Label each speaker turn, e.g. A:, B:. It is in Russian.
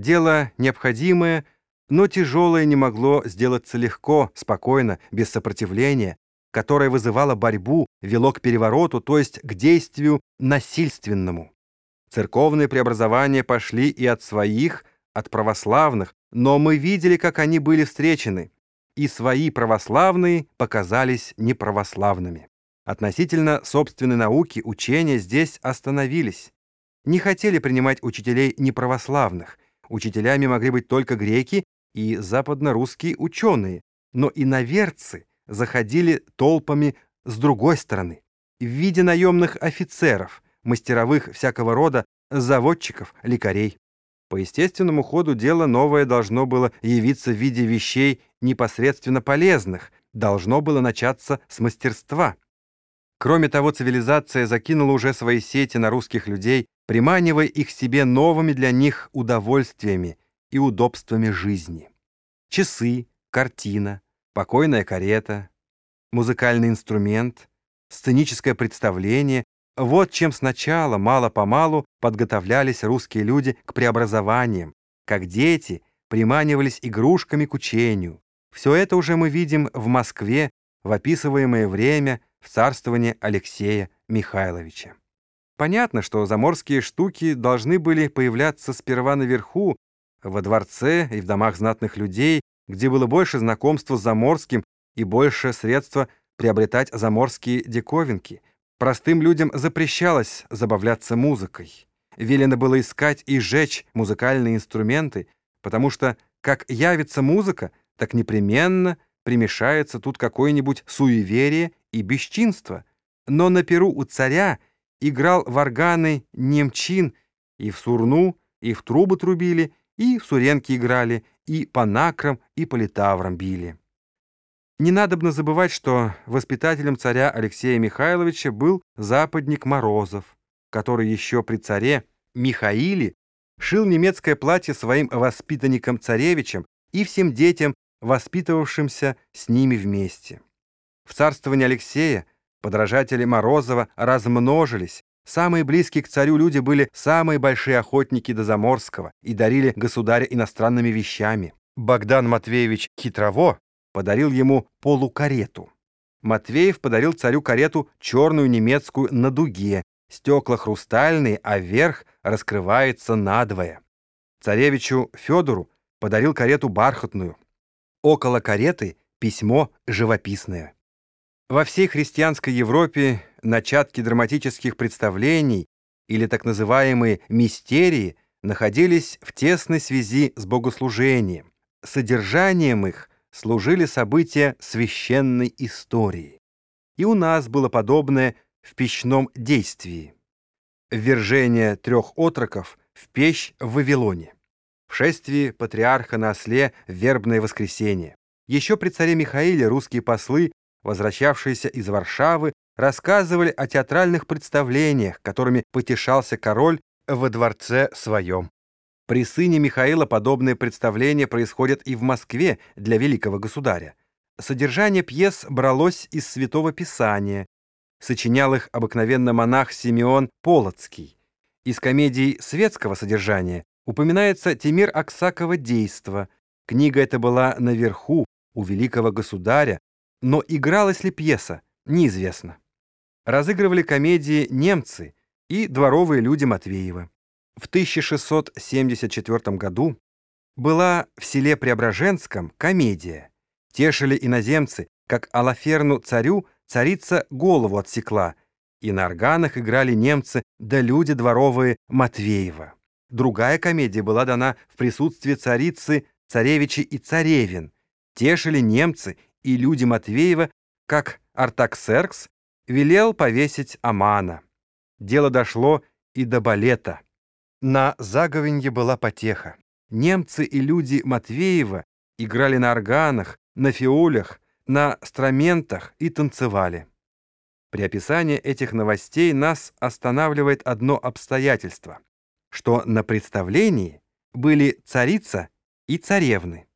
A: Дело необходимое, но тяжелое не могло сделаться легко, спокойно, без сопротивления, которое вызывало борьбу, вело к перевороту, то есть к действию насильственному. Церковные преобразования пошли и от своих, от православных, но мы видели, как они были встречены, и свои православные показались неправославными. Относительно собственной науки учения здесь остановились. Не хотели принимать учителей неправославных. Учителями могли быть только греки и западно-русские ученые, но иноверцы заходили толпами с другой стороны, в виде наемных офицеров, мастеровых всякого рода, заводчиков, лекарей. По естественному ходу дела новое должно было явиться в виде вещей непосредственно полезных, должно было начаться с мастерства. Кроме того, цивилизация закинула уже свои сети на русских людей, приманивая их себе новыми для них удовольствиями и удобствами жизни. Часы, картина, покойная карета, музыкальный инструмент, сценическое представление вот чем сначала, мало-помалу, подготовлялись русские люди к преобразованиям, как дети приманивались игрушками к учению. Все это уже мы видим в Москве в описываемое время в царствовании Алексея Михайловича. Понятно, что заморские штуки должны были появляться сперва наверху, во дворце и в домах знатных людей, где было больше знакомства с заморским и больше средства приобретать заморские диковинки — Простым людям запрещалось забавляться музыкой. Велено было искать и сжечь музыкальные инструменты, потому что, как явится музыка, так непременно примешается тут какое-нибудь суеверие и бесчинство. Но на перу у царя играл в органы немчин, и в сурну, и в трубы трубили, и в суренки играли, и по накрам, и по литаврам били. Не надобно забывать, что воспитателем царя Алексея Михайловича был западник Морозов, который еще при царе Михаиле шил немецкое платье своим воспитанникам-царевичам и всем детям, воспитывавшимся с ними вместе. В царствовании Алексея подражатели Морозова размножились, Самые близкие к царю люди были самые большие охотники до Заморского и дарили государя иностранными вещами. Богдан Матвеевич Хитрово подарил ему полукарету. Матвеев подарил царю карету черную немецкую на дуге, стекла хрустальные, а верх раскрывается надвое. Царевичу Федору подарил карету бархатную. Около кареты письмо живописное. Во всей христианской Европе начатки драматических представлений или так называемые мистерии находились в тесной связи с богослужением. Содержанием их служили события священной истории. И у нас было подобное в печном действии. Ввержение трех отроков в печь в Вавилоне. В шествии патриарха на осле в вербное воскресенье. Еще при царе Михаиле русские послы, возвращавшиеся из Варшавы, рассказывали о театральных представлениях, которыми потешался король во дворце своем. При сыне Михаила подобные представления происходят и в Москве для великого государя. Содержание пьес бралось из Святого Писания. Сочинял их обыкновенно монах Симеон Полоцкий. Из комедий светского содержания упоминается Тимир Аксакова «Действо». Книга эта была наверху, у великого государя, но игралась ли пьеса, неизвестно. Разыгрывали комедии немцы и дворовые люди Матвеева. В 1674 году была в селе Преображенском комедия. Тешили иноземцы, как Алаферну царю царица голову отсекла, и на органах играли немцы да люди дворовые Матвеева. Другая комедия была дана в присутствии царицы, царевичи и царевин. Тешили немцы и люди Матвеева, как Артаксеркс велел повесить Амана. Дело дошло и до балета. На заговенье была потеха. Немцы и люди Матвеева играли на органах, на фиолях, на страментах и танцевали. При описании этих новостей нас останавливает одно обстоятельство, что на представлении были царица и царевны.